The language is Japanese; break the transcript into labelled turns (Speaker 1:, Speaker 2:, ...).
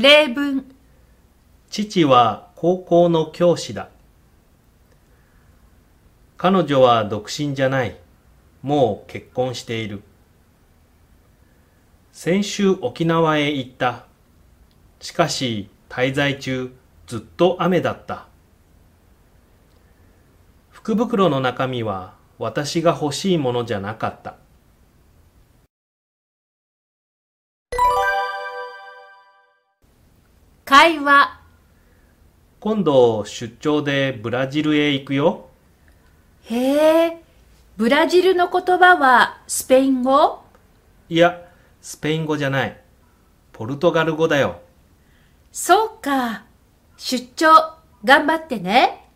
Speaker 1: 例文、
Speaker 2: 父は高校の教師だ。彼女は独身じゃない。もう結婚している。先週沖縄へ行った。しかし滞在中ずっと雨だった。福袋の中身は私が欲しいものじゃなかった。
Speaker 1: 会話、
Speaker 2: 今度出張でブラジルへ行くよ。
Speaker 1: へえ、ブラジルの言葉はスペイン語？
Speaker 2: いや、スペイン語じゃない。ポルトガル語だよ。
Speaker 1: そうか。出張、頑張ってね。